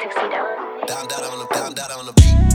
Tuxedo. Down, down on the, down, down on the beat.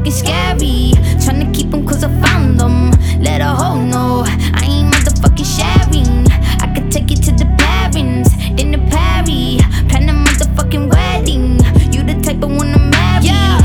looking scary. Tryna keep them cause I found them. Let a hoe know I ain't motherfucking sharing. I could take it to the parents then the party. Plan a motherfucking wedding. You the type I wanna marry. Yeah.